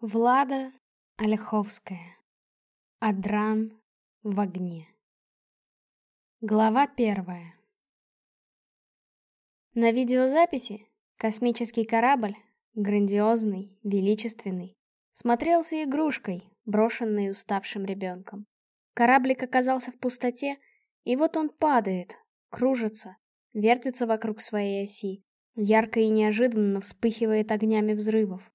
Влада Ольховская. Адран в огне. Глава первая. На видеозаписи космический корабль, грандиозный, величественный, смотрелся игрушкой, брошенной уставшим ребенком. Кораблик оказался в пустоте, и вот он падает, кружится, вертится вокруг своей оси, ярко и неожиданно вспыхивает огнями взрывов.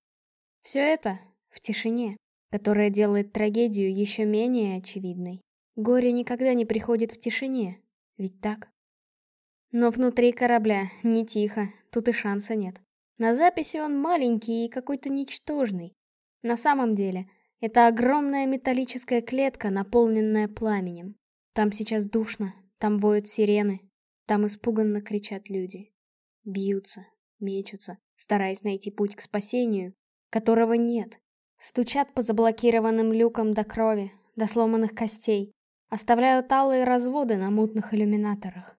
Все это в тишине, которая делает трагедию еще менее очевидной. Горе никогда не приходит в тишине, ведь так? Но внутри корабля не тихо, тут и шанса нет. На записи он маленький и какой-то ничтожный. На самом деле, это огромная металлическая клетка, наполненная пламенем. Там сейчас душно, там воют сирены, там испуганно кричат люди. Бьются, мечутся, стараясь найти путь к спасению, которого нет. Стучат по заблокированным люкам до крови, до сломанных костей, оставляют алые разводы на мутных иллюминаторах.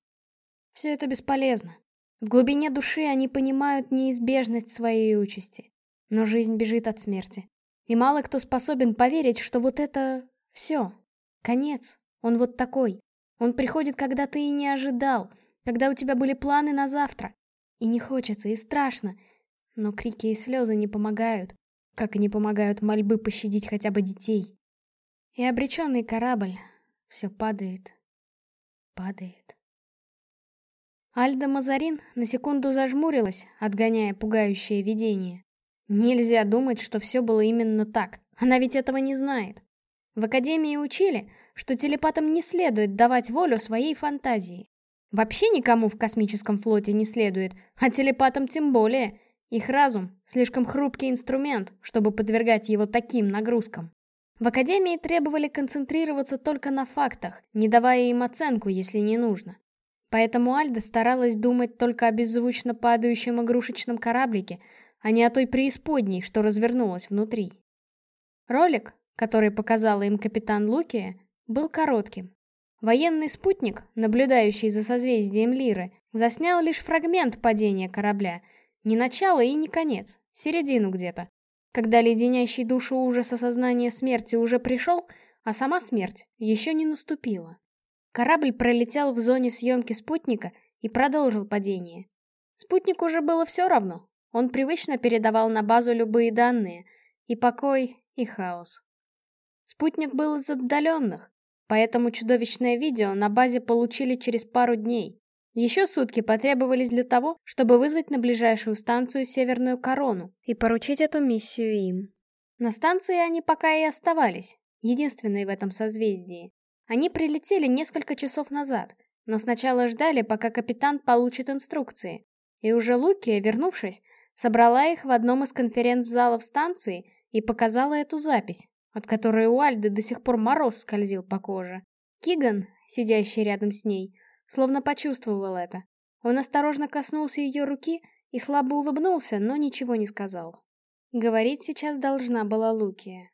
Все это бесполезно. В глубине души они понимают неизбежность своей участи. Но жизнь бежит от смерти. И мало кто способен поверить, что вот это... все. Конец. Он вот такой. Он приходит, когда ты и не ожидал, когда у тебя были планы на завтра. И не хочется, и страшно. Но крики и слезы не помогают. Как и не помогают мольбы пощадить хотя бы детей. И обреченный корабль все падает, падает. Альда Мазарин на секунду зажмурилась, отгоняя пугающее видение. Нельзя думать, что все было именно так. Она ведь этого не знает. В Академии учили, что телепатам не следует давать волю своей фантазии. Вообще никому в космическом флоте не следует, а телепатам тем более. Их разум — слишком хрупкий инструмент, чтобы подвергать его таким нагрузкам. В Академии требовали концентрироваться только на фактах, не давая им оценку, если не нужно. Поэтому Альда старалась думать только о беззвучно падающем игрушечном кораблике, а не о той преисподней, что развернулась внутри. Ролик, который показала им капитан Лукия, был коротким. Военный спутник, наблюдающий за созвездием Лиры, заснял лишь фрагмент падения корабля — не начало и не конец, середину где-то. Когда леденящий душу ужас осознания смерти уже пришел, а сама смерть еще не наступила. Корабль пролетел в зоне съемки спутника и продолжил падение. Спутнику уже было все равно. Он привычно передавал на базу любые данные. И покой, и хаос. Спутник был из отдаленных, поэтому чудовищное видео на базе получили через пару дней. Еще сутки потребовались для того, чтобы вызвать на ближайшую станцию Северную Корону и поручить эту миссию им. На станции они пока и оставались, единственные в этом созвездии. Они прилетели несколько часов назад, но сначала ждали, пока капитан получит инструкции. И уже Лукия, вернувшись, собрала их в одном из конференц-залов станции и показала эту запись, от которой у Альды до сих пор мороз скользил по коже. Киган, сидящий рядом с ней, словно почувствовал это. Он осторожно коснулся ее руки и слабо улыбнулся, но ничего не сказал. Говорить сейчас должна была Лукия.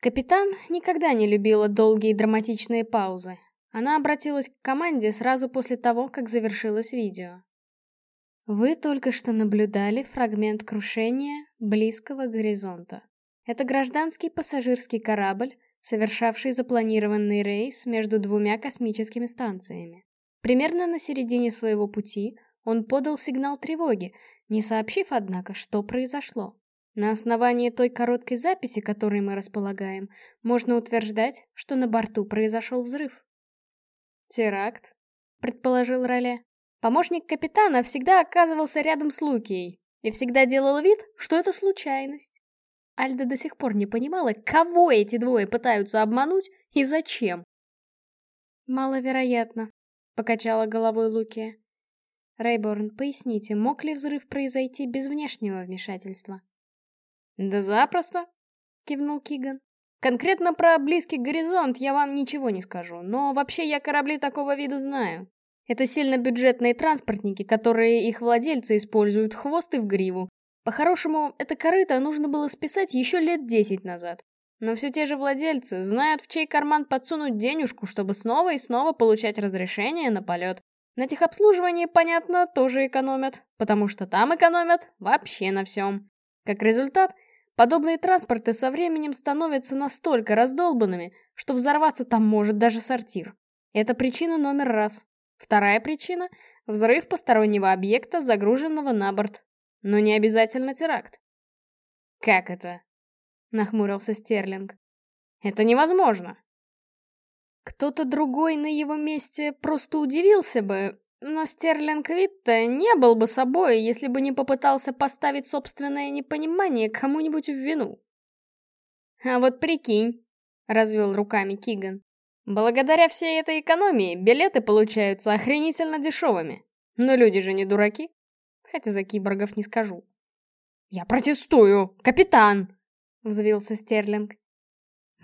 Капитан никогда не любила долгие драматичные паузы. Она обратилась к команде сразу после того, как завершилось видео. Вы только что наблюдали фрагмент крушения близкого горизонта. Это гражданский пассажирский корабль, совершавший запланированный рейс между двумя космическими станциями. Примерно на середине своего пути он подал сигнал тревоги, не сообщив, однако, что произошло. На основании той короткой записи, которой мы располагаем, можно утверждать, что на борту произошел взрыв. «Теракт», — предположил Роле. Помощник капитана всегда оказывался рядом с Лукией и всегда делал вид, что это случайность. Альда до сих пор не понимала, кого эти двое пытаются обмануть и зачем. «Маловероятно», — покачала головой Луки. Рейборн, поясните, мог ли взрыв произойти без внешнего вмешательства? «Да запросто», — кивнул Киган. «Конкретно про близкий горизонт я вам ничего не скажу, но вообще я корабли такого вида знаю. Это сильно бюджетные транспортники, которые их владельцы используют хвост и в гриву. По-хорошему, это корыто нужно было списать еще лет десять назад. Но все те же владельцы знают, в чей карман подсунуть денежку, чтобы снова и снова получать разрешение на полет. На техобслуживании, понятно, тоже экономят, потому что там экономят вообще на всем. Как результат, подобные транспорты со временем становятся настолько раздолбанными, что взорваться там может даже сортир. Это причина номер раз. Вторая причина — взрыв постороннего объекта, загруженного на борт. Но не обязательно теракт. «Как это?» — нахмурился Стерлинг. «Это невозможно!» Кто-то другой на его месте просто удивился бы, но Стерлинг Витта не был бы собой, если бы не попытался поставить собственное непонимание кому-нибудь в вину. «А вот прикинь», — развел руками Киган, «благодаря всей этой экономии билеты получаются охренительно дешевыми. Но люди же не дураки. Хотя за киборгов не скажу». «Я протестую! Капитан!» — взвился Стерлинг.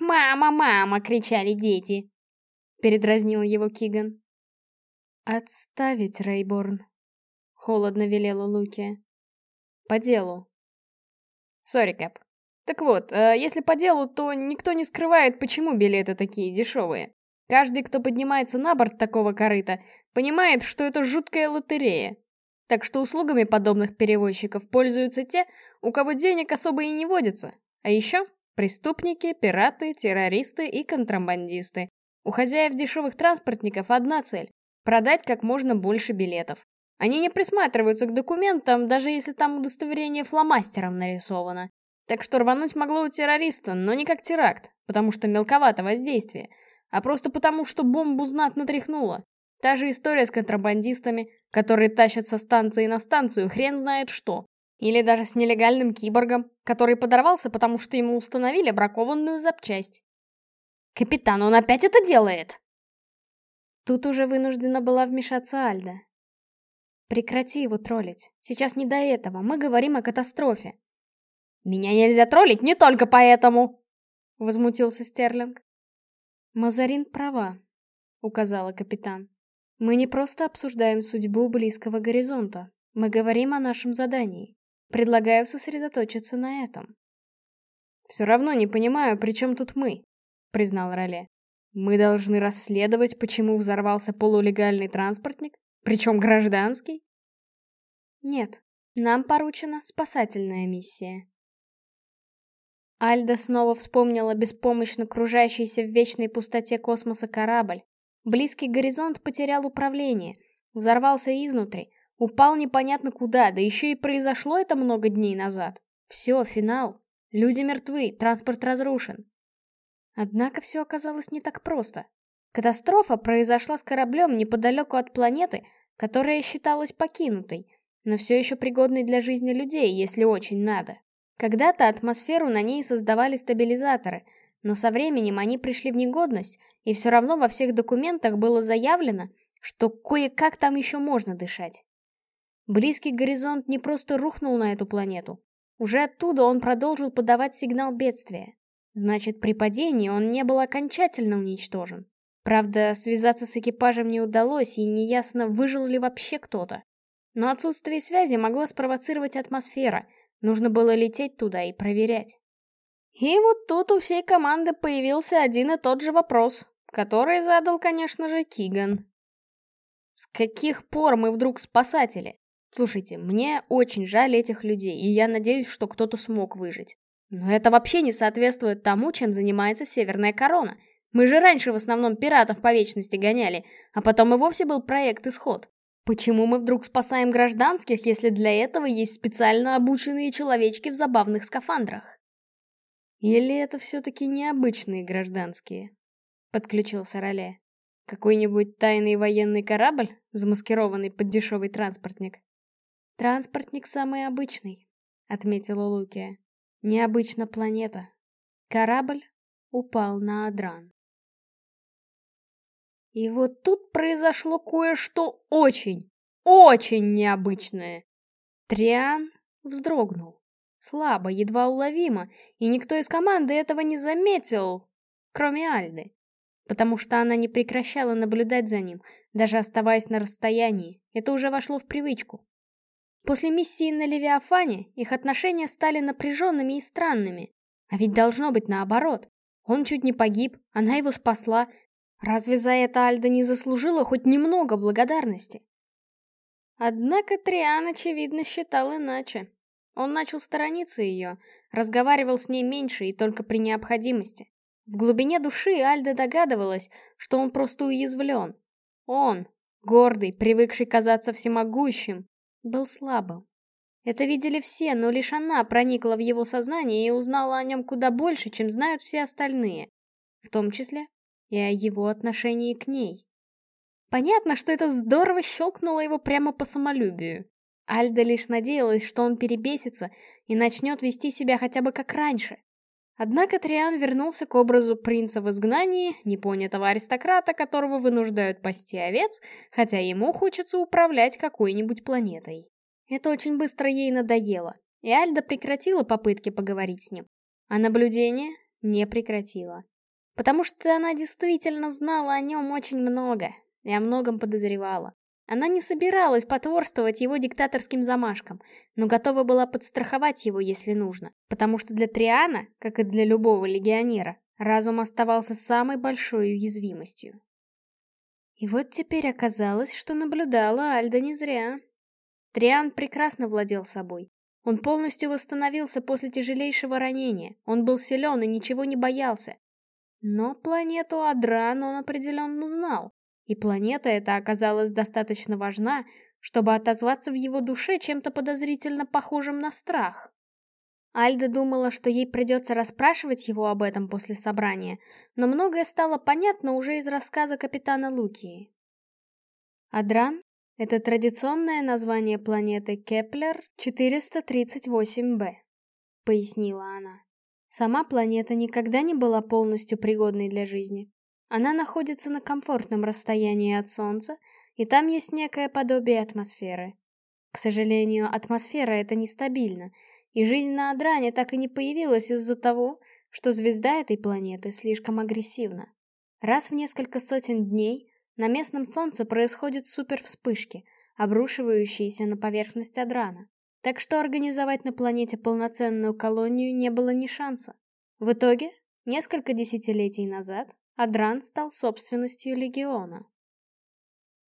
«Мама, мама!» — кричали дети. Передразнил его Киган. «Отставить, Рейборн», — холодно велела Луки. «По делу». «Сори, Кэп. Так вот, э, если по делу, то никто не скрывает, почему билеты такие дешевые. Каждый, кто поднимается на борт такого корыта, понимает, что это жуткая лотерея. Так что услугами подобных перевозчиков пользуются те, у кого денег особо и не водится. А еще преступники, пираты, террористы и контрабандисты. У хозяев дешевых транспортников одна цель — продать как можно больше билетов. Они не присматриваются к документам, даже если там удостоверение фломастером нарисовано. Так что рвануть могло у террориста, но не как теракт, потому что мелковато воздействие, а просто потому, что бомбу знатно тряхнуло. Та же история с контрабандистами, которые тащат со станции на станцию хрен знает что. Или даже с нелегальным киборгом, который подорвался, потому что ему установили бракованную запчасть. «Капитан, он опять это делает!» Тут уже вынуждена была вмешаться Альда. «Прекрати его троллить. Сейчас не до этого. Мы говорим о катастрофе». «Меня нельзя троллить не только поэтому!» — возмутился Стерлинг. «Мазарин права», — указала капитан. «Мы не просто обсуждаем судьбу близкого горизонта. Мы говорим о нашем задании. Предлагаю сосредоточиться на этом». «Все равно не понимаю, при чем тут мы?» — признал Роле. «Мы должны расследовать, почему взорвался полулегальный транспортник, причем гражданский?» «Нет, нам поручена спасательная миссия». Альда снова вспомнила беспомощно кружащийся в вечной пустоте космоса корабль. Близкий горизонт потерял управление, взорвался изнутри, упал непонятно куда, да еще и произошло это много дней назад. Все, финал. Люди мертвы, транспорт разрушен. Однако все оказалось не так просто. Катастрофа произошла с кораблем неподалеку от планеты, которая считалась покинутой, но все еще пригодной для жизни людей, если очень надо. Когда-то атмосферу на ней создавали стабилизаторы, но со временем они пришли в негодность, и все равно во всех документах было заявлено, что кое-как там еще можно дышать. Близкий горизонт не просто рухнул на эту планету. Уже оттуда он продолжил подавать сигнал бедствия. Значит, при падении он не был окончательно уничтожен. Правда, связаться с экипажем не удалось, и неясно, выжил ли вообще кто-то. Но отсутствие связи могла спровоцировать атмосфера. Нужно было лететь туда и проверять. И вот тут у всей команды появился один и тот же вопрос, который задал, конечно же, Киган. С каких пор мы вдруг спасатели? Слушайте, мне очень жаль этих людей, и я надеюсь, что кто-то смог выжить. Но это вообще не соответствует тому, чем занимается Северная Корона. Мы же раньше в основном пиратов по вечности гоняли, а потом и вовсе был проект «Исход». Почему мы вдруг спасаем гражданских, если для этого есть специально обученные человечки в забавных скафандрах? Или это все-таки необычные гражданские? Подключился Роле. Какой-нибудь тайный военный корабль, замаскированный под дешевый транспортник? Транспортник самый обычный, отметила Лукия. Необычно планета. Корабль упал на Адран. И вот тут произошло кое-что очень, очень необычное. Триан вздрогнул. Слабо, едва уловимо, и никто из команды этого не заметил, кроме Альды. Потому что она не прекращала наблюдать за ним, даже оставаясь на расстоянии. Это уже вошло в привычку. После миссии на Левиафане их отношения стали напряженными и странными. А ведь должно быть наоборот. Он чуть не погиб, она его спасла. Разве за это Альда не заслужила хоть немного благодарности? Однако Триан, очевидно, считал иначе. Он начал сторониться ее, разговаривал с ней меньше и только при необходимости. В глубине души Альда догадывалась, что он просто уязвлен. Он, гордый, привыкший казаться всемогущим, был слабым. Это видели все, но лишь она проникла в его сознание и узнала о нем куда больше, чем знают все остальные. В том числе и о его отношении к ней. Понятно, что это здорово щелкнуло его прямо по самолюбию. Альда лишь надеялась, что он перебесится и начнет вести себя хотя бы как раньше. Однако Триан вернулся к образу принца в изгнании, непонятого аристократа, которого вынуждают пасти овец, хотя ему хочется управлять какой-нибудь планетой. Это очень быстро ей надоело, и Альда прекратила попытки поговорить с ним. А наблюдение не прекратила. Потому что она действительно знала о нем очень много, и о многом подозревала. Она не собиралась потворствовать его диктаторским замашкам, но готова была подстраховать его, если нужно, потому что для Триана, как и для любого легионера, разум оставался самой большой уязвимостью. И вот теперь оказалось, что наблюдала Альда не зря. Триан прекрасно владел собой. Он полностью восстановился после тяжелейшего ранения, он был силен и ничего не боялся. Но планету Адран он определенно знал. И планета эта оказалась достаточно важна, чтобы отозваться в его душе чем-то подозрительно похожим на страх. Альда думала, что ей придется расспрашивать его об этом после собрания, но многое стало понятно уже из рассказа капитана Лукии. Адран — это традиционное название планеты Кеплер 438b, пояснила она. Сама планета никогда не была полностью пригодной для жизни. Она находится на комфортном расстоянии от Солнца, и там есть некое подобие атмосферы. К сожалению, атмосфера это нестабильна, и жизнь на Адране так и не появилась из-за того, что звезда этой планеты слишком агрессивна. Раз в несколько сотен дней на местном Солнце происходят супервспышки, обрушивающиеся на поверхность Адрана. Так что организовать на планете полноценную колонию не было ни шанса. В итоге, несколько десятилетий назад, Адран стал собственностью Легиона.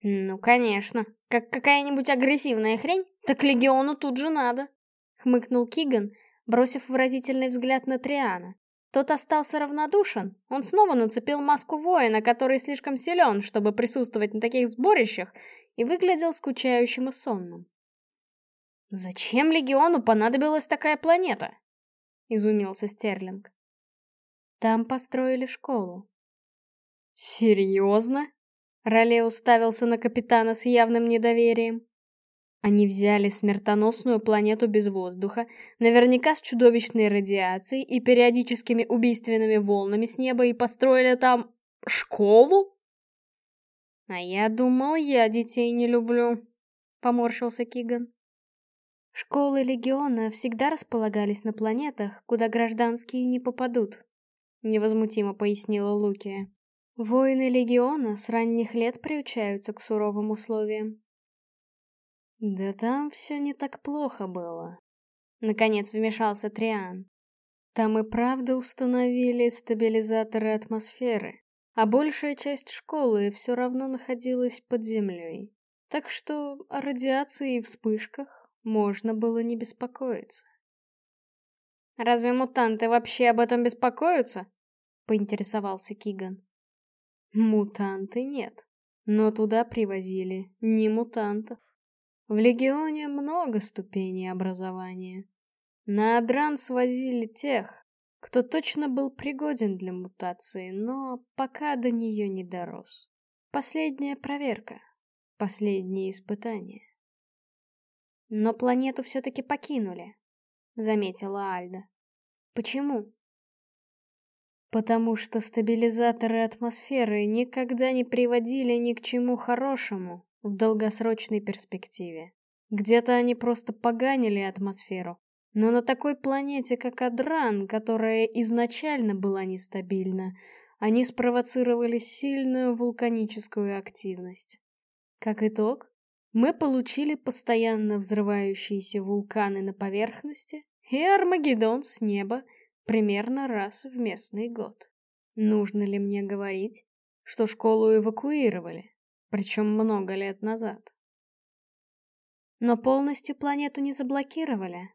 «Ну, конечно. Как какая-нибудь агрессивная хрень, так Легиону тут же надо», — хмыкнул Киган, бросив выразительный взгляд на Триана. Тот остался равнодушен, он снова нацепил маску воина, который слишком силен, чтобы присутствовать на таких сборищах, и выглядел скучающим и сонным. «Зачем Легиону понадобилась такая планета?» — изумился Стерлинг. «Там построили школу», «Серьезно?» Роле уставился на капитана с явным недоверием. Они взяли смертоносную планету без воздуха, наверняка с чудовищной радиацией и периодическими убийственными волнами с неба и построили там... школу? А я думал, я детей не люблю, поморщился Киган. Школы Легиона всегда располагались на планетах, куда гражданские не попадут, невозмутимо пояснила Лукия. Воины Легиона с ранних лет приучаются к суровым условиям. Да там все не так плохо было. Наконец вмешался Триан. Там и правда установили стабилизаторы атмосферы, а большая часть школы все равно находилась под землей. Так что о радиации и вспышках можно было не беспокоиться. «Разве мутанты вообще об этом беспокоятся?» — поинтересовался Киган. Мутанты нет. Но туда привозили не мутантов. В Легионе много ступеней образования. На Адран свозили тех, кто точно был пригоден для мутации, но пока до нее не дорос. Последняя проверка. Последнее испытание. Но планету все-таки покинули, заметила Альда. Почему? Потому что стабилизаторы атмосферы никогда не приводили ни к чему хорошему в долгосрочной перспективе. Где-то они просто поганили атмосферу. Но на такой планете, как Адран, которая изначально была нестабильна, они спровоцировали сильную вулканическую активность. Как итог, мы получили постоянно взрывающиеся вулканы на поверхности и Армагеддон с неба, примерно раз в местный год. Нужно ли мне говорить, что школу эвакуировали, причем много лет назад? Но полностью планету не заблокировали,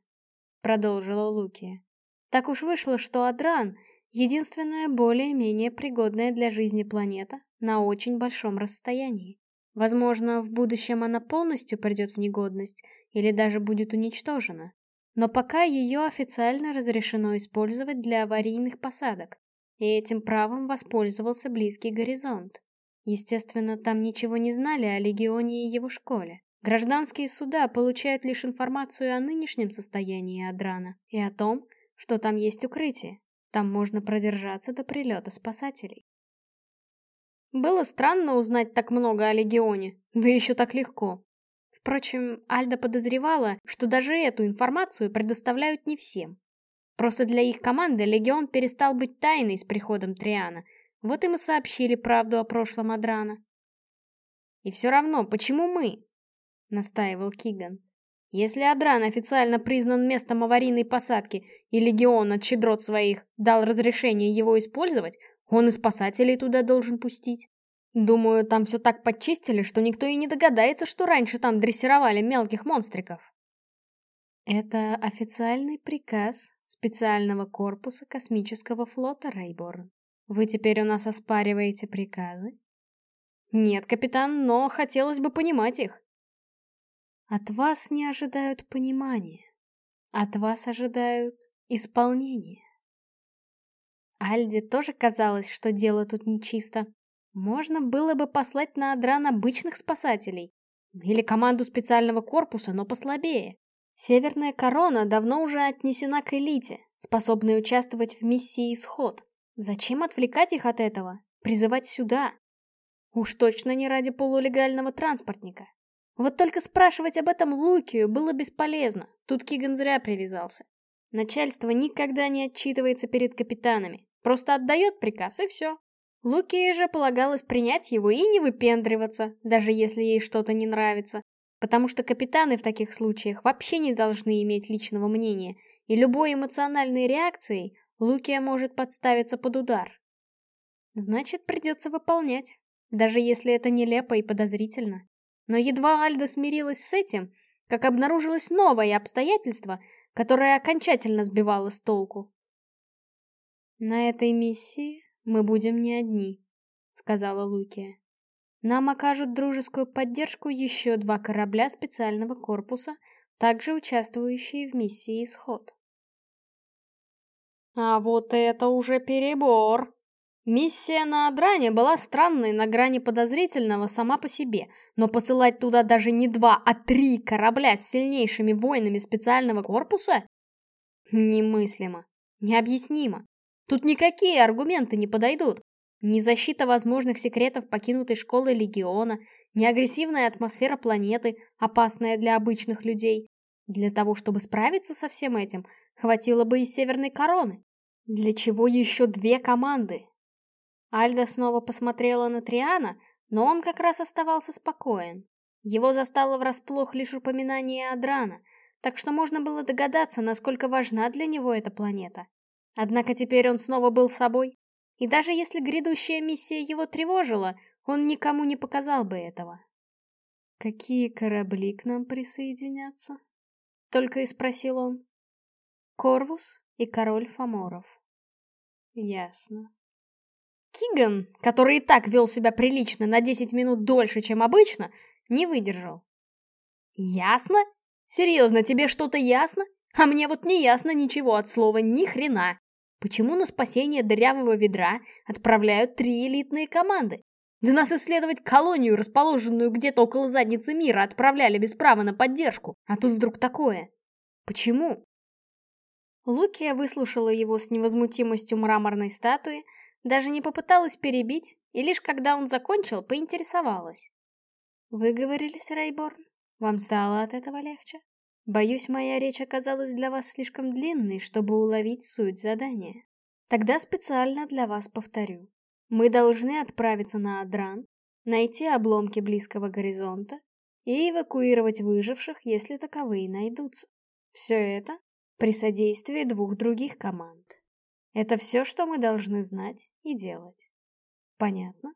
продолжила Лукия. Так уж вышло, что Адран — единственная более-менее пригодная для жизни планета на очень большом расстоянии. Возможно, в будущем она полностью придет в негодность или даже будет уничтожена. Но пока ее официально разрешено использовать для аварийных посадок, и этим правом воспользовался близкий горизонт. Естественно, там ничего не знали о Легионе и его школе. Гражданские суда получают лишь информацию о нынешнем состоянии Адрана и о том, что там есть укрытие. Там можно продержаться до прилета спасателей. Было странно узнать так много о Легионе, да еще так легко. Впрочем, Альда подозревала, что даже эту информацию предоставляют не всем. Просто для их команды Легион перестал быть тайной с приходом Триана. Вот им и сообщили правду о прошлом Адрана. «И все равно, почему мы?» — настаивал Киган. «Если Адран официально признан местом аварийной посадки, и Легион от щедрот своих дал разрешение его использовать, он и спасателей туда должен пустить». Думаю, там все так подчистили, что никто и не догадается, что раньше там дрессировали мелких монстриков. Это официальный приказ специального корпуса космического флота, Рейборн. Вы теперь у нас оспариваете приказы? Нет, капитан, но хотелось бы понимать их. От вас не ожидают понимания. От вас ожидают исполнения. Альде тоже казалось, что дело тут нечисто. Можно было бы послать на Адран обычных спасателей. Или команду специального корпуса, но послабее. Северная корона давно уже отнесена к элите, способной участвовать в миссии «Исход». Зачем отвлекать их от этого? Призывать сюда? Уж точно не ради полулегального транспортника. Вот только спрашивать об этом Лукию было бесполезно. Тут Киган зря привязался. Начальство никогда не отчитывается перед капитанами. Просто отдает приказ, и все. Лукии же полагалось принять его и не выпендриваться, даже если ей что-то не нравится, потому что капитаны в таких случаях вообще не должны иметь личного мнения, и любой эмоциональной реакцией Лукия может подставиться под удар. Значит, придется выполнять, даже если это нелепо и подозрительно. Но едва Альда смирилась с этим, как обнаружилось новое обстоятельство, которое окончательно сбивало с толку. На этой миссии «Мы будем не одни», — сказала Лукия. «Нам окажут дружескую поддержку еще два корабля специального корпуса, также участвующие в миссии «Исход». А вот это уже перебор. Миссия на Адране была странной на грани подозрительного сама по себе, но посылать туда даже не два, а три корабля с сильнейшими воинами специального корпуса? Немыслимо, необъяснимо. Тут никакие аргументы не подойдут. Ни защита возможных секретов покинутой школы Легиона, ни агрессивная атмосфера планеты, опасная для обычных людей. Для того, чтобы справиться со всем этим, хватило бы и Северной Короны. Для чего еще две команды? Альда снова посмотрела на Триана, но он как раз оставался спокоен. Его застало врасплох лишь упоминание Адрана, так что можно было догадаться, насколько важна для него эта планета. Однако теперь он снова был собой. И даже если грядущая миссия его тревожила, он никому не показал бы этого. «Какие корабли к нам присоединятся?» Только и спросил он. «Корвус и король Фоморов». «Ясно». Киган, который и так вел себя прилично на 10 минут дольше, чем обычно, не выдержал. «Ясно? Серьезно, тебе что-то ясно? А мне вот не ясно ничего от слова ни хрена. Почему на спасение дырявого ведра отправляют три элитные команды? Да нас исследовать колонию, расположенную где-то около задницы мира, отправляли без права на поддержку. А тут вдруг такое. Почему? Лукия выслушала его с невозмутимостью мраморной статуи, даже не попыталась перебить, и лишь когда он закончил, поинтересовалась. «Вы говорились, Рейборн? Вам стало от этого легче?» Боюсь, моя речь оказалась для вас слишком длинной, чтобы уловить суть задания. Тогда специально для вас повторю. Мы должны отправиться на Адран, найти обломки близкого горизонта и эвакуировать выживших, если таковые найдутся. Все это при содействии двух других команд. Это все, что мы должны знать и делать. Понятно?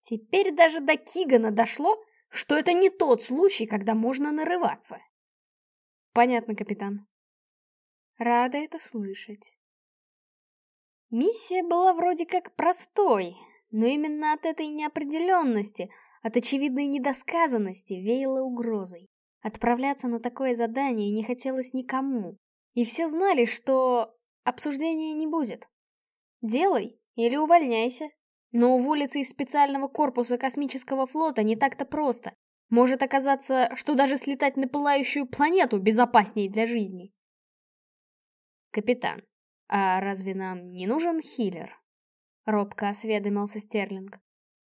Теперь даже до Кигана дошло, что это не тот случай, когда можно нарываться. Понятно, капитан. Рада это слышать. Миссия была вроде как простой, но именно от этой неопределенности, от очевидной недосказанности веяло угрозой. Отправляться на такое задание не хотелось никому. И все знали, что обсуждения не будет. Делай или увольняйся. Но уволиться из специального корпуса космического флота не так-то просто. Может оказаться, что даже слетать на пылающую планету безопаснее для жизни. Капитан, а разве нам не нужен хиллер? Робко осведомился Стерлинг.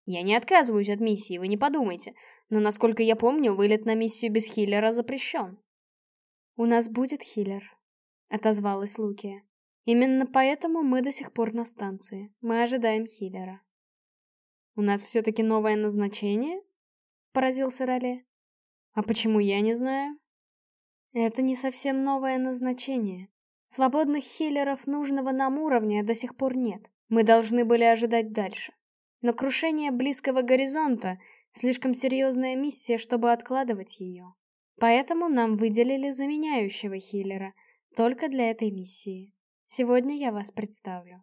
Я не отказываюсь от миссии, вы не подумайте. Но, насколько я помню, вылет на миссию без хиллера запрещен. У нас будет хиллер, отозвалась Лукия. Именно поэтому мы до сих пор на станции. Мы ожидаем хиллера. У нас все-таки новое назначение? Поразился Роле. А почему я не знаю? Это не совсем новое назначение. Свободных хиллеров нужного нам уровня до сих пор нет. Мы должны были ожидать дальше. Но крушение близкого горизонта — слишком серьезная миссия, чтобы откладывать ее. Поэтому нам выделили заменяющего хиллера, только для этой миссии. Сегодня я вас представлю.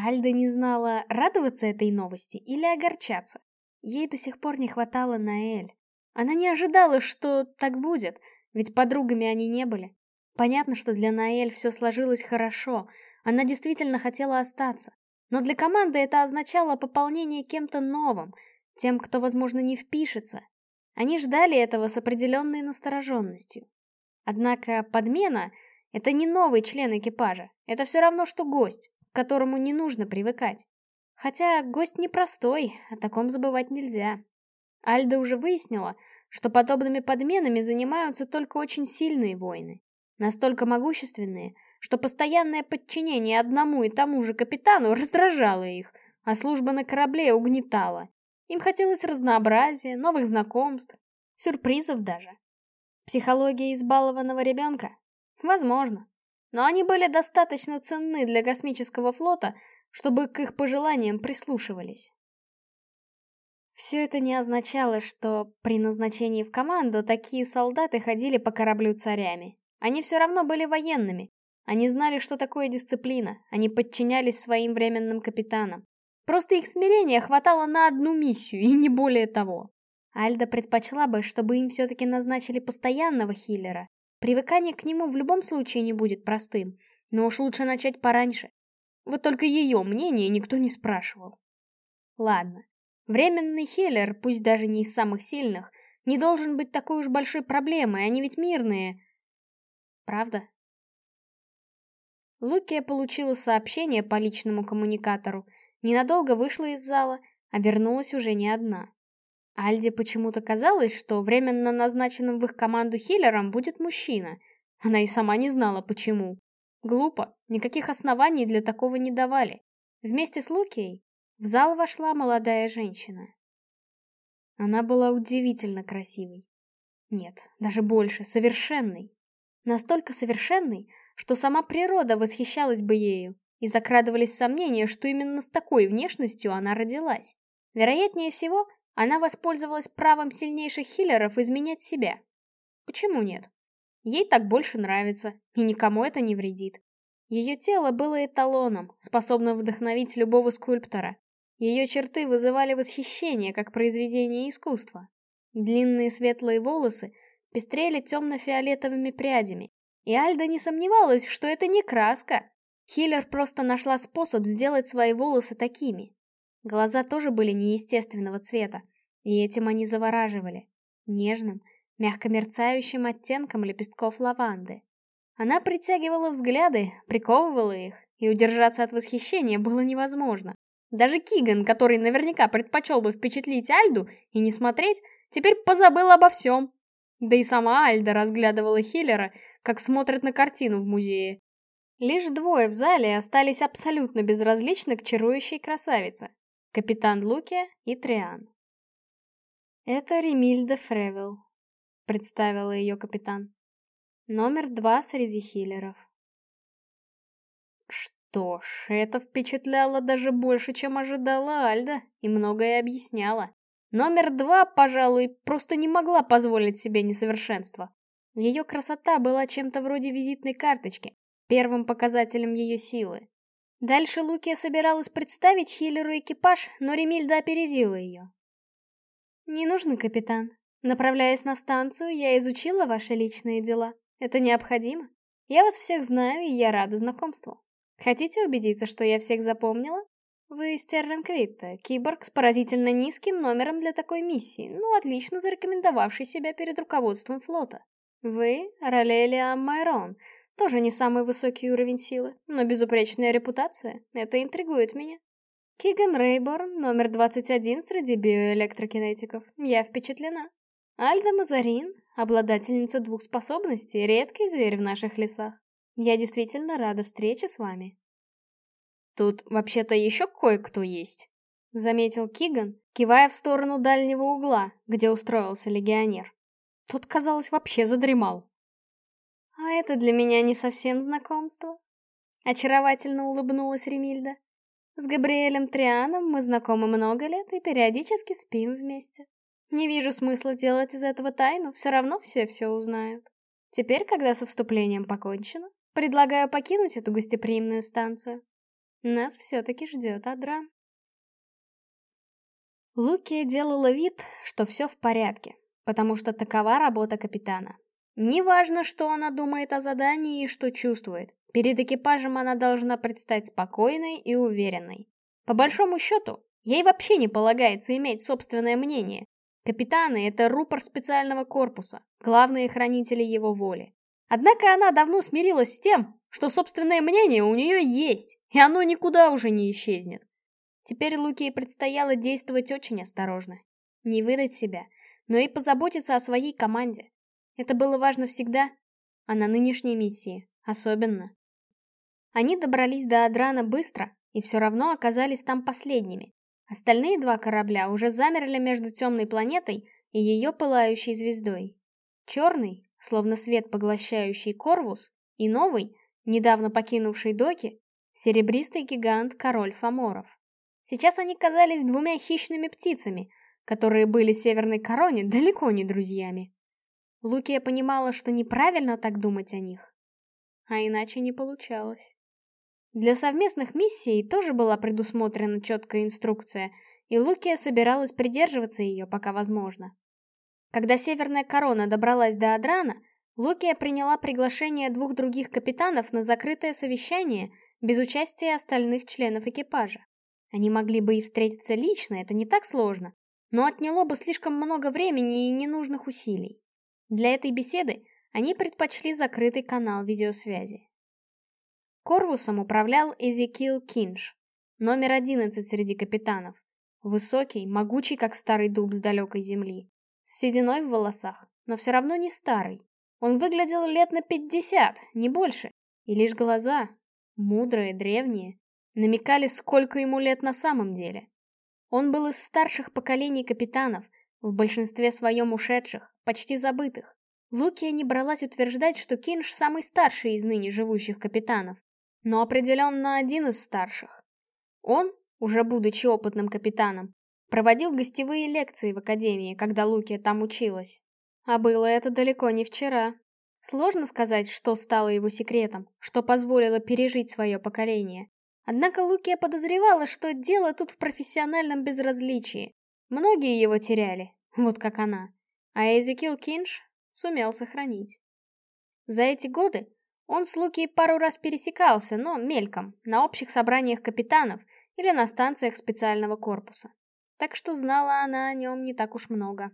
Альда не знала, радоваться этой новости или огорчаться. Ей до сих пор не хватало Наэль. Она не ожидала, что так будет, ведь подругами они не были. Понятно, что для Наэль все сложилось хорошо, она действительно хотела остаться. Но для команды это означало пополнение кем-то новым, тем, кто, возможно, не впишется. Они ждали этого с определенной настороженностью. Однако подмена — это не новый член экипажа, это все равно, что гость, которому не нужно привыкать. Хотя гость непростой, о таком забывать нельзя. Альда уже выяснила, что подобными подменами занимаются только очень сильные воины. Настолько могущественные, что постоянное подчинение одному и тому же капитану раздражало их, а служба на корабле угнетала. Им хотелось разнообразия, новых знакомств, сюрпризов даже. Психология избалованного ребенка? Возможно. Но они были достаточно ценны для космического флота, чтобы к их пожеланиям прислушивались. Все это не означало, что при назначении в команду такие солдаты ходили по кораблю царями. Они все равно были военными, они знали, что такое дисциплина, они подчинялись своим временным капитанам. Просто их смирения хватало на одну миссию, и не более того. Альда предпочла бы, чтобы им все-таки назначили постоянного хиллера. Привыкание к нему в любом случае не будет простым, но уж лучше начать пораньше. Вот только ее мнение никто не спрашивал. Ладно, временный хиллер, пусть даже не из самых сильных, не должен быть такой уж большой проблемой, они ведь мирные. Правда? Лукия получила сообщение по личному коммуникатору, ненадолго вышла из зала, а вернулась уже не одна. Альде почему-то казалось, что временно назначенным в их команду хиллером будет мужчина. Она и сама не знала, почему. Глупо, никаких оснований для такого не давали. Вместе с Лукией в зал вошла молодая женщина. Она была удивительно красивой. Нет, даже больше, совершенной. Настолько совершенной, что сама природа восхищалась бы ею, и закрадывались сомнения, что именно с такой внешностью она родилась. Вероятнее всего, она воспользовалась правом сильнейших хиллеров изменять себя. Почему нет? Ей так больше нравится, и никому это не вредит. Ее тело было эталоном, способным вдохновить любого скульптора. Ее черты вызывали восхищение, как произведение искусства. Длинные светлые волосы пестрели темно-фиолетовыми прядями, и Альда не сомневалась, что это не краска. Хиллер просто нашла способ сделать свои волосы такими. Глаза тоже были неестественного цвета, и этим они завораживали. Нежным, мягко мерцающим оттенком лепестков лаванды. Она притягивала взгляды, приковывала их, и удержаться от восхищения было невозможно. Даже Киган, который наверняка предпочел бы впечатлить Альду и не смотреть, теперь позабыл обо всем. Да и сама Альда разглядывала Хиллера, как смотрят на картину в музее. Лишь двое в зале остались абсолютно безразличны к чарующей красавице. Капитан Луки и Триан. «Это Ремильда Фревел», — представила ее капитан. «Номер два среди хиллеров». Что ж, это впечатляло даже больше, чем ожидала Альда, и многое объясняло. Номер два, пожалуй, просто не могла позволить себе несовершенство. Ее красота была чем-то вроде визитной карточки, первым показателем ее силы. Дальше Лукия собиралась представить Хиллеру экипаж, но Ремильда опередила ее. «Не нужно, капитан. Направляясь на станцию, я изучила ваши личные дела. Это необходимо. Я вас всех знаю, и я рада знакомству. Хотите убедиться, что я всех запомнила? Вы Стерлинг Квитта, киборг с поразительно низким номером для такой миссии, но отлично зарекомендовавший себя перед руководством флота. Вы Ролелия Майрон, тоже не самый высокий уровень силы, но безупречная репутация. Это интригует меня. Киган Рейборн, номер 21 среди биоэлектрокинетиков. Я впечатлена. Альда Мазарин, обладательница двух способностей, редкий зверь в наших лесах. Я действительно рада встрече с вами. Тут вообще-то еще кое-кто есть, заметил Киган, кивая в сторону дальнего угла, где устроился легионер. Тот, казалось, вообще задремал. А это для меня не совсем знакомство. Очаровательно улыбнулась Ремильда. С Габриэлем Трианом мы знакомы много лет и периодически спим вместе. Не вижу смысла делать из этого тайну, все равно все все узнают. Теперь, когда со вступлением покончено, предлагаю покинуть эту гостеприимную станцию. Нас все-таки ждет Адран. Лукия делала вид, что все в порядке, потому что такова работа капитана. Неважно, что она думает о задании и что чувствует. Перед экипажем она должна предстать спокойной и уверенной. По большому счету, ей вообще не полагается иметь собственное мнение. Капитаны — это рупор специального корпуса, главные хранители его воли. Однако она давно смирилась с тем, что собственное мнение у нее есть, и оно никуда уже не исчезнет. Теперь Луке предстояло действовать очень осторожно. Не выдать себя, но и позаботиться о своей команде. Это было важно всегда, а на нынешней миссии особенно. Они добрались до Адрана быстро и все равно оказались там последними. Остальные два корабля уже замерли между темной планетой и ее пылающей звездой. Черный, словно свет поглощающий Корвус, и новый, недавно покинувший доки, серебристый гигант Король Фоморов. Сейчас они казались двумя хищными птицами, которые были Северной Короне далеко не друзьями. Лукия понимала, что неправильно так думать о них. А иначе не получалось. Для совместных миссий тоже была предусмотрена четкая инструкция, и Лукия собиралась придерживаться ее, пока возможно. Когда Северная Корона добралась до Адрана, Лукия приняла приглашение двух других капитанов на закрытое совещание без участия остальных членов экипажа. Они могли бы и встретиться лично, это не так сложно, но отняло бы слишком много времени и ненужных усилий. Для этой беседы они предпочли закрытый канал видеосвязи. Корвусом управлял Эзекил Кинш, номер 11 среди капитанов. Высокий, могучий, как старый дуб с далекой земли. С сединой в волосах, но все равно не старый. Он выглядел лет на 50, не больше. И лишь глаза, мудрые, древние, намекали, сколько ему лет на самом деле. Он был из старших поколений капитанов, в большинстве своем ушедших, почти забытых. Лукия не бралась утверждать, что Кинш самый старший из ныне живущих капитанов но определенно один из старших. Он, уже будучи опытным капитаном, проводил гостевые лекции в академии, когда Лукия там училась. А было это далеко не вчера. Сложно сказать, что стало его секретом, что позволило пережить свое поколение. Однако Лукия подозревала, что дело тут в профессиональном безразличии. Многие его теряли, вот как она. А Эзекил Кинш сумел сохранить. За эти годы он с Луки пару раз пересекался, но мельком, на общих собраниях капитанов или на станциях специального корпуса. Так что знала она о нем не так уж много.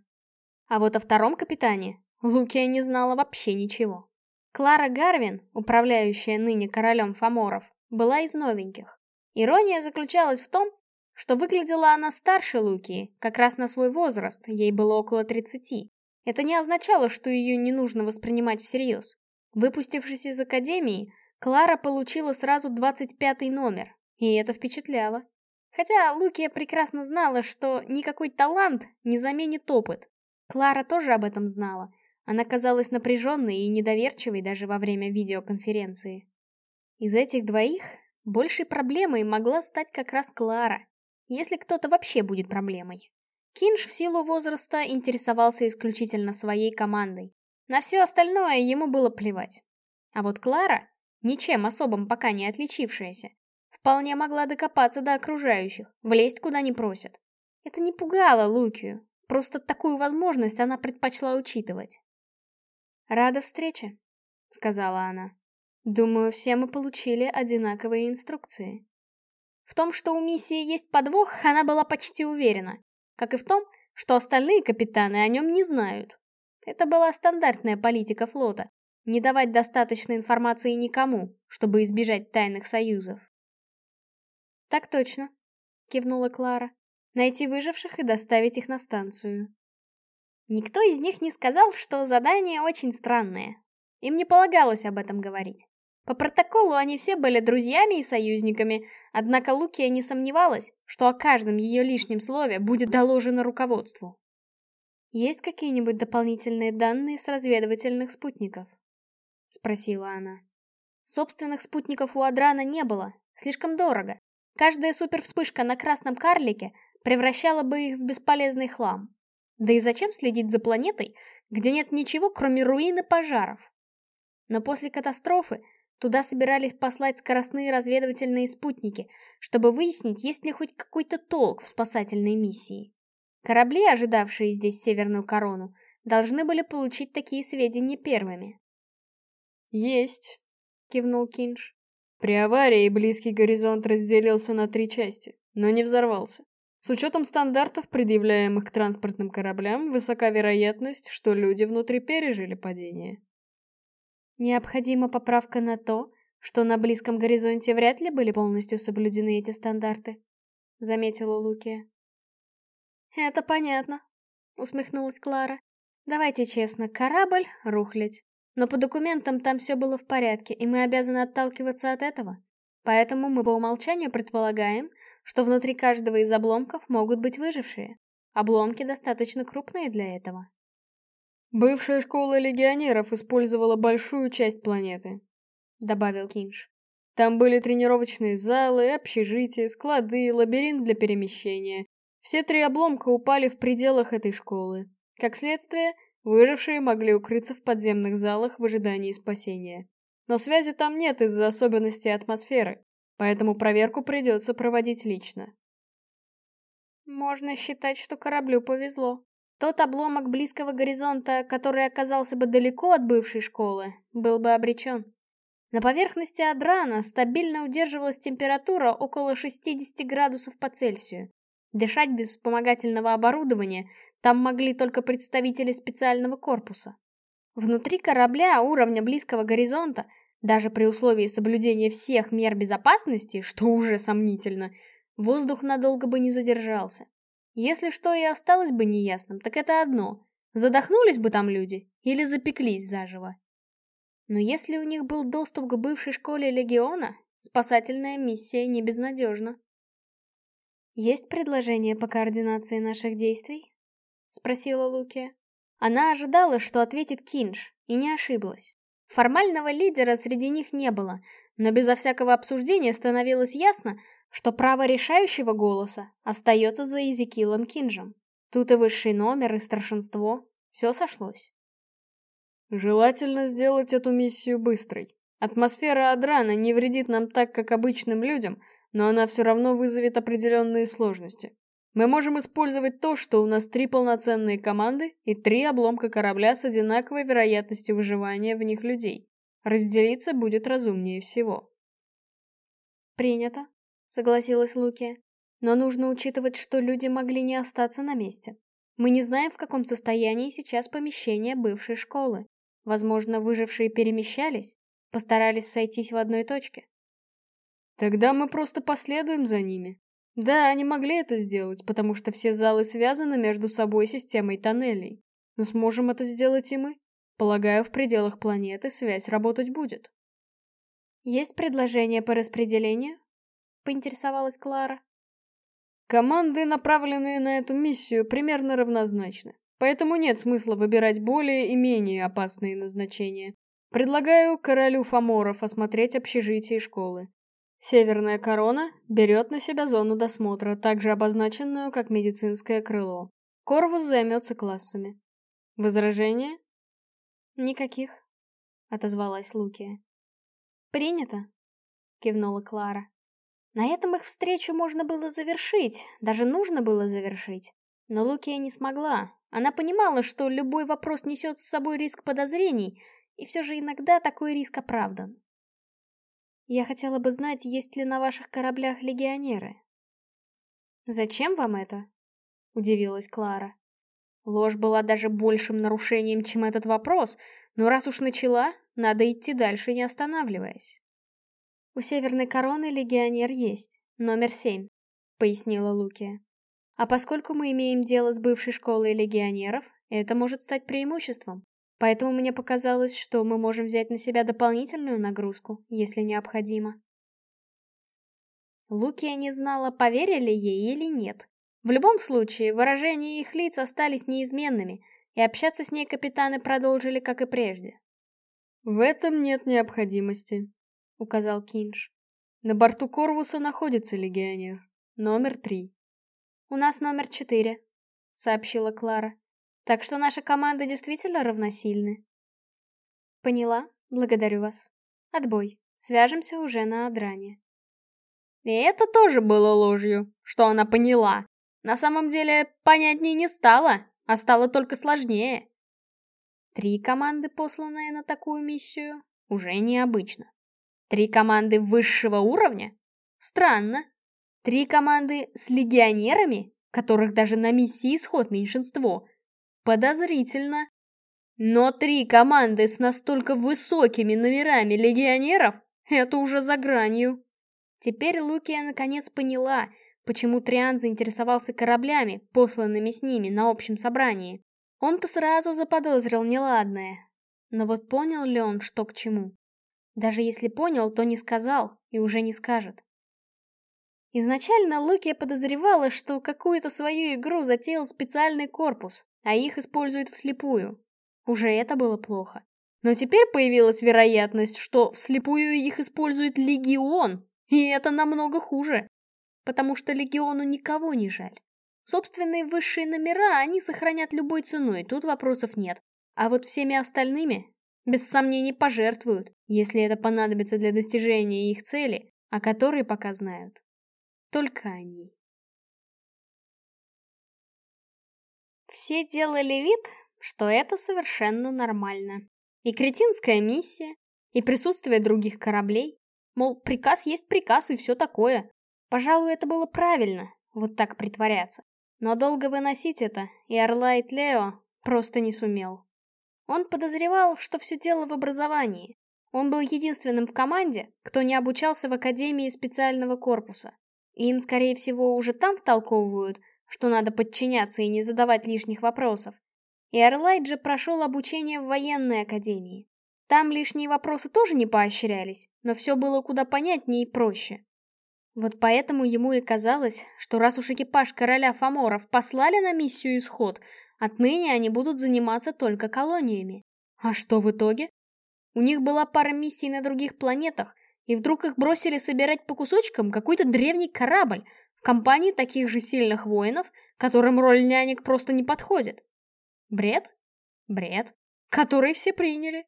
А вот о втором капитане Лукия не знала вообще ничего. Клара Гарвин, управляющая ныне королем Фоморов, была из новеньких. Ирония заключалась в том, что выглядела она старше Лукии, как раз на свой возраст, ей было около 30. Это не означало, что ее не нужно воспринимать всерьез. Выпустившись из академии, Клара получила сразу 25 номер, и это впечатляло. Хотя Лукия прекрасно знала, что никакой талант не заменит опыт. Клара тоже об этом знала. Она казалась напряженной и недоверчивой даже во время видеоконференции. Из этих двоих большей проблемой могла стать как раз Клара, если кто-то вообще будет проблемой. Кинш в силу возраста интересовался исключительно своей командой. На все остальное ему было плевать. А вот Клара, ничем особым пока не отличившаяся, вполне могла докопаться до окружающих, влезть куда не просят. Это не пугало Лукию, просто такую возможность она предпочла учитывать. «Рада встрече», — сказала она. «Думаю, все мы получили одинаковые инструкции». В том, что у миссии есть подвох, она была почти уверена, как и в том, что остальные капитаны о нем не знают. Это была стандартная политика флота — не давать достаточно информации никому, чтобы избежать тайных союзов. «Так точно», — кивнула Клара. «Найти выживших и доставить их на станцию». Никто из них не сказал, что задание очень странное. Им не полагалось об этом говорить. По протоколу они все были друзьями и союзниками, однако Лукия не сомневалась, что о каждом ее лишнем слове будет доложено руководству. «Есть какие-нибудь дополнительные данные с разведывательных спутников?» — спросила она. Собственных спутников у Адрана не было, слишком дорого. Каждая супервспышка на красном карлике превращала бы их в бесполезный хлам. Да и зачем следить за планетой, где нет ничего, кроме руин и пожаров? Но после катастрофы Туда собирались послать скоростные разведывательные спутники, чтобы выяснить, есть ли хоть какой-то толк в спасательной миссии. Корабли, ожидавшие здесь Северную Корону, должны были получить такие сведения первыми. «Есть», — кивнул Кинш. При аварии близкий горизонт разделился на три части, но не взорвался. С учетом стандартов, предъявляемых к транспортным кораблям, высока вероятность, что люди внутри пережили падение. Необходима поправка на то, что на близком горизонте вряд ли были полностью соблюдены эти стандарты, заметила Лукия. Это понятно, усмехнулась Клара. Давайте честно, корабль — рухлядь. Но по документам там все было в порядке, и мы обязаны отталкиваться от этого. Поэтому мы по умолчанию предполагаем, что внутри каждого из обломков могут быть выжившие. Обломки достаточно крупные для этого. «Бывшая школа легионеров использовала большую часть планеты», — добавил Кинш. «Там были тренировочные залы, общежития, склады, лабиринт для перемещения. Все три обломка упали в пределах этой школы. Как следствие, выжившие могли укрыться в подземных залах в ожидании спасения. Но связи там нет из-за особенностей атмосферы, поэтому проверку придется проводить лично». «Можно считать, что кораблю повезло», тот обломок близкого горизонта, который оказался бы далеко от бывшей школы, был бы обречен. На поверхности Адрана стабильно удерживалась температура около 60 градусов по Цельсию. Дышать без вспомогательного оборудования там могли только представители специального корпуса. Внутри корабля уровня близкого горизонта, даже при условии соблюдения всех мер безопасности, что уже сомнительно, воздух надолго бы не задержался. Если что и осталось бы неясным, так это одно. Задохнулись бы там люди или запеклись заживо. Но если у них был доступ к бывшей школе Легиона, спасательная миссия не безнадежна. «Есть предложение по координации наших действий?» — спросила Лукия. Она ожидала, что ответит Кинш, и не ошиблась. Формального лидера среди них не было, но безо всякого обсуждения становилось ясно, что право решающего голоса остается за Эзекилом Кинжем. Тут и высший номер, и старшинство. Все сошлось. Желательно сделать эту миссию быстрой. Атмосфера Адрана не вредит нам так, как обычным людям, но она все равно вызовет определенные сложности. Мы можем использовать то, что у нас три полноценные команды и три обломка корабля с одинаковой вероятностью выживания в них людей. Разделиться будет разумнее всего. Принято согласилась Луки. Но нужно учитывать, что люди могли не остаться на месте. Мы не знаем, в каком состоянии сейчас помещение бывшей школы. Возможно, выжившие перемещались, постарались сойтись в одной точке. Тогда мы просто последуем за ними. Да, они могли это сделать, потому что все залы связаны между собой системой тоннелей. Но сможем это сделать и мы. Полагаю, в пределах планеты связь работать будет. Есть предложение по распределению? Поинтересовалась Клара. Команды, направленные на эту миссию, примерно равнозначны. Поэтому нет смысла выбирать более и менее опасные назначения. Предлагаю королю Фоморов осмотреть общежитие и школы. Северная корона берет на себя зону досмотра, также обозначенную как медицинское крыло. Корвус займется классами. Возражения? «Никаких», — отозвалась Лукия. «Принято», — кивнула Клара. На этом их встречу можно было завершить, даже нужно было завершить. Но Лукия не смогла. Она понимала, что любой вопрос несет с собой риск подозрений, и все же иногда такой риск оправдан. «Я хотела бы знать, есть ли на ваших кораблях легионеры». «Зачем вам это?» — удивилась Клара. Ложь была даже большим нарушением, чем этот вопрос, но раз уж начала, надо идти дальше, не останавливаясь. «У Северной Короны легионер есть, номер семь», — пояснила Лукия. «А поскольку мы имеем дело с бывшей школой легионеров, это может стать преимуществом. Поэтому мне показалось, что мы можем взять на себя дополнительную нагрузку, если необходимо». Лукия не знала, поверили ей или нет, в любом случае, выражения их лиц остались неизменными, и общаться с ней капитаны продолжили, как и прежде. «В этом нет необходимости», — указал Кинш. «На борту Корвуса находится легионер. Номер три». «У нас номер четыре», — сообщила Клара. «Так что наша команда действительно равносильны». «Поняла. Благодарю вас. Отбой. Свяжемся уже на Адране». И это тоже было ложью, что она поняла. На самом деле, понятнее не стало, а стало только сложнее. Три команды, посланные на такую миссию, уже необычно. Три команды высшего уровня? Странно. Три команды с легионерами, которых даже на миссии исход меньшинство? Подозрительно. Но три команды с настолько высокими номерами легионеров — это уже за гранью. Теперь Лукия наконец поняла — почему Триан заинтересовался кораблями, посланными с ними на общем собрании. Он-то сразу заподозрил неладное. Но вот понял ли он, что к чему? Даже если понял, то не сказал и уже не скажет. Изначально Лукия подозревала, что какую-то свою игру затеял специальный корпус, а их используют вслепую. Уже это было плохо. Но теперь появилась вероятность, что вслепую их использует Легион, и это намного хуже потому что Легиону никого не жаль. Собственные высшие номера они сохранят любой ценой, тут вопросов нет. А вот всеми остальными, без сомнений, пожертвуют, если это понадобится для достижения их цели, о которой пока знают. Только они. Все делали вид, что это совершенно нормально. И кретинская миссия, и присутствие других кораблей. Мол, приказ есть приказ и все такое. Пожалуй, это было правильно, вот так притворяться. Но долго выносить это и Орлайт Лео просто не сумел. Он подозревал, что все дело в образовании. Он был единственным в команде, кто не обучался в Академии специального корпуса. И им, скорее всего, уже там втолковывают, что надо подчиняться и не задавать лишних вопросов. И Орлайт же прошел обучение в военной академии. Там лишние вопросы тоже не поощрялись, но все было куда понятнее и проще. Вот поэтому ему и казалось, что раз уж экипаж короля Фоморов послали на миссию Исход, отныне они будут заниматься только колониями. А что в итоге? У них была пара миссий на других планетах, и вдруг их бросили собирать по кусочкам какой-то древний корабль в компании таких же сильных воинов, которым роль нянек просто не подходит. Бред? Бред. Который все приняли.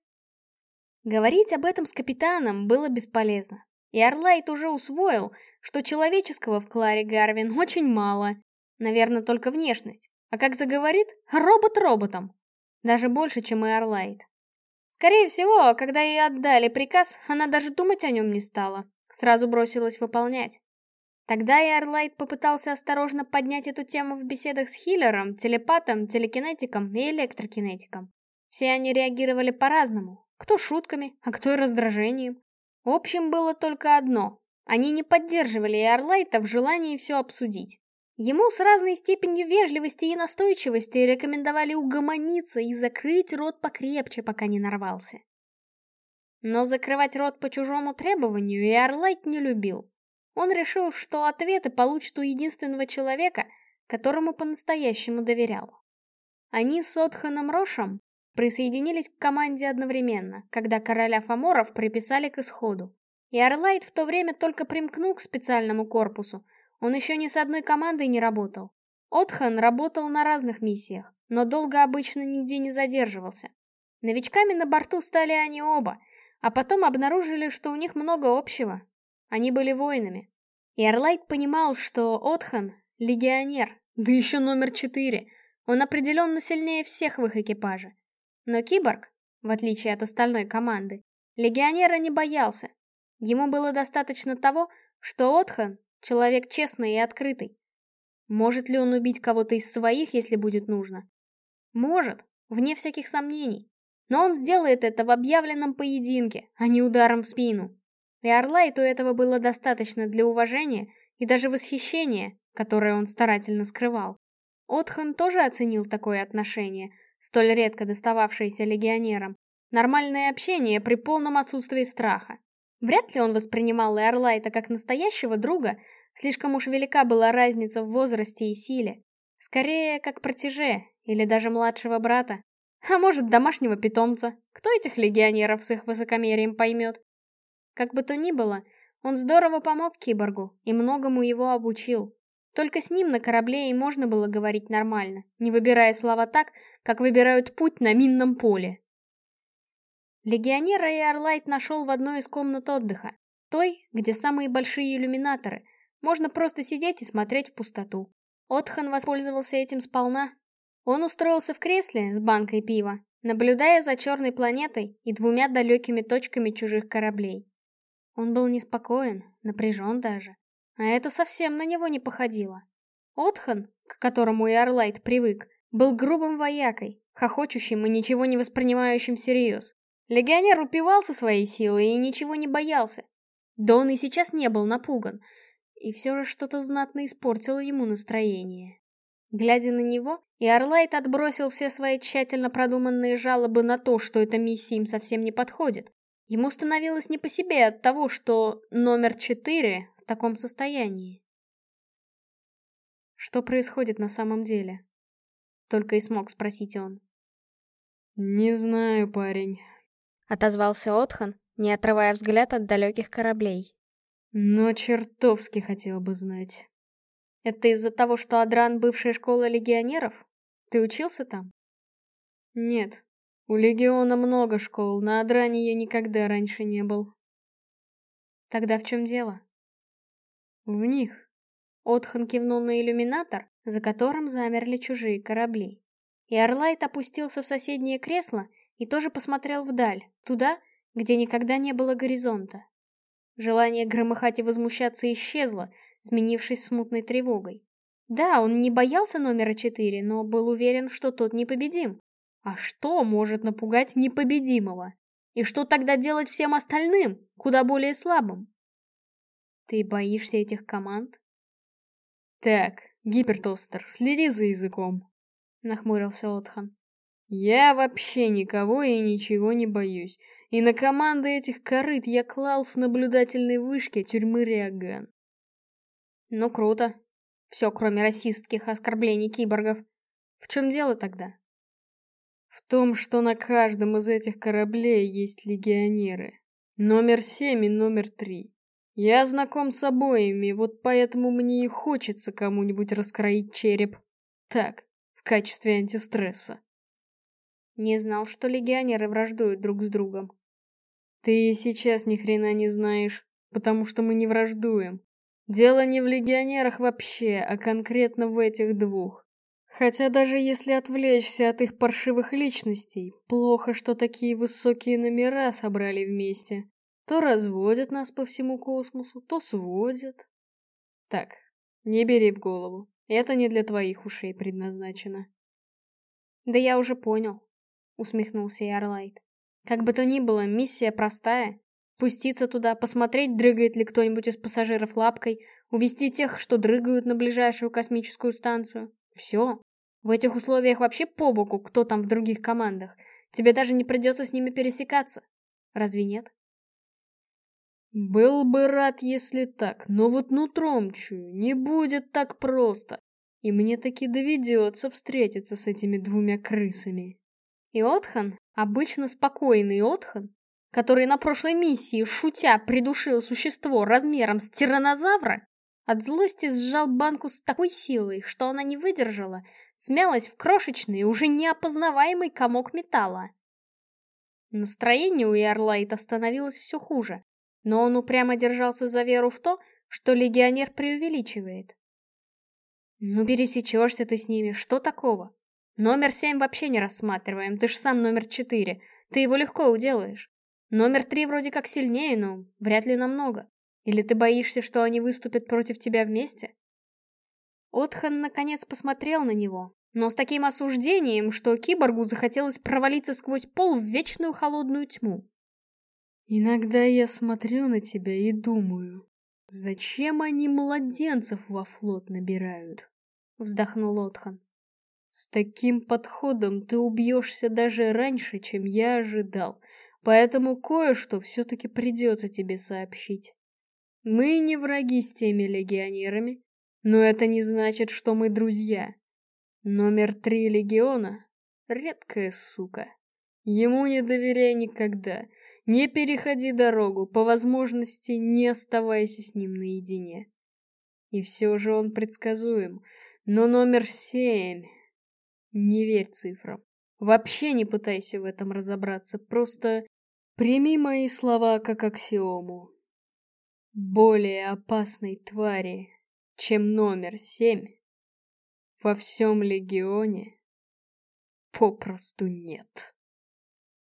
Говорить об этом с капитаном было бесполезно. И Орлайт уже усвоил, что человеческого в Кларе Гарвин очень мало. Наверное, только внешность. А как заговорит, робот роботом. Даже больше, чем и Орлайт. Скорее всего, когда ей отдали приказ, она даже думать о нем не стала. Сразу бросилась выполнять. Тогда и Орлайт попытался осторожно поднять эту тему в беседах с Хиллером, телепатом, телекинетиком и электрокинетиком. Все они реагировали по-разному. Кто шутками, а кто и раздражением. Общим было только одно. Они не поддерживали Эрлайта в желании все обсудить. Ему с разной степенью вежливости и настойчивости рекомендовали угомониться и закрыть рот покрепче, пока не нарвался. Но закрывать рот по чужому требованию Эрлайт не любил. Он решил, что ответы получит у единственного человека, которому по-настоящему доверял. Они с Отханом Рошем присоединились к команде одновременно, когда короля Фоморов приписали к исходу. И Орлайт в то время только примкнул к специальному корпусу, он еще ни с одной командой не работал. Отхан работал на разных миссиях, но долго обычно нигде не задерживался. Новичками на борту стали они оба, а потом обнаружили, что у них много общего. Они были воинами. И Эрлайт понимал, что Отхан — легионер, да еще номер четыре. Он определенно сильнее всех в их экипаже. Но Киборг, в отличие от остальной команды, легионера не боялся. Ему было достаточно того, что Отхан — человек честный и открытый. Может ли он убить кого-то из своих, если будет нужно? Может, вне всяких сомнений. Но он сделает это в объявленном поединке, а не ударом в спину. И Орлайту этого было достаточно для уважения и даже восхищения, которое он старательно скрывал. Отхан тоже оценил такое отношение, столь редко достававшееся легионерам. Нормальное общение при полном отсутствии страха. Вряд ли он воспринимал Эрлайта как настоящего друга, слишком уж велика была разница в возрасте и силе. Скорее, как протеже, или даже младшего брата. А может, домашнего питомца. Кто этих легионеров с их высокомерием поймет? Как бы то ни было, он здорово помог киборгу и многому его обучил. Только с ним на корабле и можно было говорить нормально, не выбирая слова так, как выбирают путь на минном поле. Легионера и Орлайт нашел в одной из комнат отдыха, той, где самые большие иллюминаторы. Можно просто сидеть и смотреть в пустоту. Отхан воспользовался этим сполна. Он устроился в кресле с банкой пива, наблюдая за черной планетой и двумя далекими точками чужих кораблей. Он был неспокоен, напряжен даже. А это совсем на него не походило. Отхан, к которому и привык, был грубым воякой, хохочущим и ничего не воспринимающим всерьез. Легионер упивался своей силой и ничего не боялся. Да он и сейчас не был напуган, и все же что-то знатно испортило ему настроение. Глядя на него, и Орлайт отбросил все свои тщательно продуманные жалобы на то, что эта миссия им совсем не подходит. Ему становилось не по себе от того, что номер четыре в таком состоянии. Что происходит на самом деле? Только и смог спросить он. «Не знаю, парень», — отозвался Отхан, не отрывая взгляд от далеких кораблей. Но чертовски хотел бы знать. Это из-за того, что Адран — бывшая школа легионеров? Ты учился там? Нет. У Легиона много школ, на Адране я никогда раньше не был. Тогда в чем дело? В них. Отхан кивнул на иллюминатор, за которым замерли чужие корабли. И Орлайт опустился в соседнее кресло и тоже посмотрел вдаль, туда, где никогда не было горизонта. Желание громыхать и возмущаться исчезло, сменившись смутной тревогой. Да, он не боялся номера четыре, но был уверен, что тот непобедим. А что может напугать непобедимого? И что тогда делать всем остальным, куда более слабым? Ты боишься этих команд? Так, Гипертостер, следи за языком. Нахмурился Отхан. Я вообще никого и ничего не боюсь. И на команды этих корыт я клал с наблюдательной вышки тюрьмы Риаган. Ну круто. Все, кроме расистских оскорблений киборгов. В чем дело тогда? В том, что на каждом из этих кораблей есть легионеры. Номер семь и номер три. Я знаком с обоими, вот поэтому мне и хочется кому-нибудь раскроить череп. Так, в качестве антистресса. Не знал, что легионеры враждуют друг с другом. Ты сейчас ни хрена не знаешь, потому что мы не враждуем. Дело не в легионерах вообще, а конкретно в этих двух. Хотя даже если отвлечься от их паршивых личностей, плохо, что такие высокие номера собрали вместе. То разводят нас по всему космосу, то сводят. Так, не бери в голову. Это не для твоих ушей предназначено. Да я уже понял усмехнулся Ярлайт. Как бы то ни было, миссия простая. Спуститься туда, посмотреть, дрыгает ли кто-нибудь из пассажиров лапкой, увести тех, что дрыгают на ближайшую космическую станцию. Все. В этих условиях вообще по боку, кто там в других командах. Тебе даже не придется с ними пересекаться. Разве нет? Был бы рад, если так, но вот нутром чую, не будет так просто. И мне таки доведется встретиться с этими двумя крысами. И Отхан, обычно спокойный Отхан, который на прошлой миссии, шутя, придушил существо размером с тиранозавра, от злости сжал банку с такой силой, что она не выдержала, смялась в крошечный, уже неопознаваемый комок металла. Настроение у Иарлайта становилось все хуже, но он упрямо держался за веру в то, что легионер преувеличивает. «Ну пересечешься ты с ними, что такого? Номер семь вообще не рассматриваем, ты ж сам номер четыре, ты его легко уделаешь. Номер три вроде как сильнее, но вряд ли намного. Или ты боишься, что они выступят против тебя вместе?» Отхан наконец посмотрел на него, но с таким осуждением, что киборгу захотелось провалиться сквозь пол в вечную холодную тьму. «Иногда я смотрю на тебя и думаю, зачем они младенцев во флот набирают?» — вздохнул Отхан. «С таким подходом ты убьешься даже раньше, чем я ожидал, поэтому кое-что все-таки придется тебе сообщить. Мы не враги с теми легионерами, но это не значит, что мы друзья. Номер три легиона — редкая сука. Ему не доверяй никогда. Не переходи дорогу, по возможности не оставайся с ним наедине. И все же он предсказуем. Но номер семь... Не верь цифрам. Вообще не пытайся в этом разобраться, просто прими мои слова как аксиому. Более опасной твари, чем номер семь, во всем легионе попросту нет.